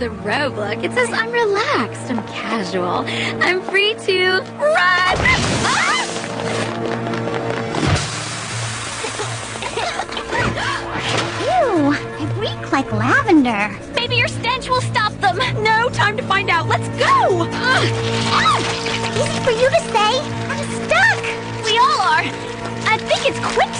the robe look. It says I'm relaxed, I'm casual, I'm free to run. Ah! Ew, I reek like lavender. Maybe your stench will stop them. No time to find out. Let's go. Easy for you to say. I'm stuck. We all are. I think it's quicksand.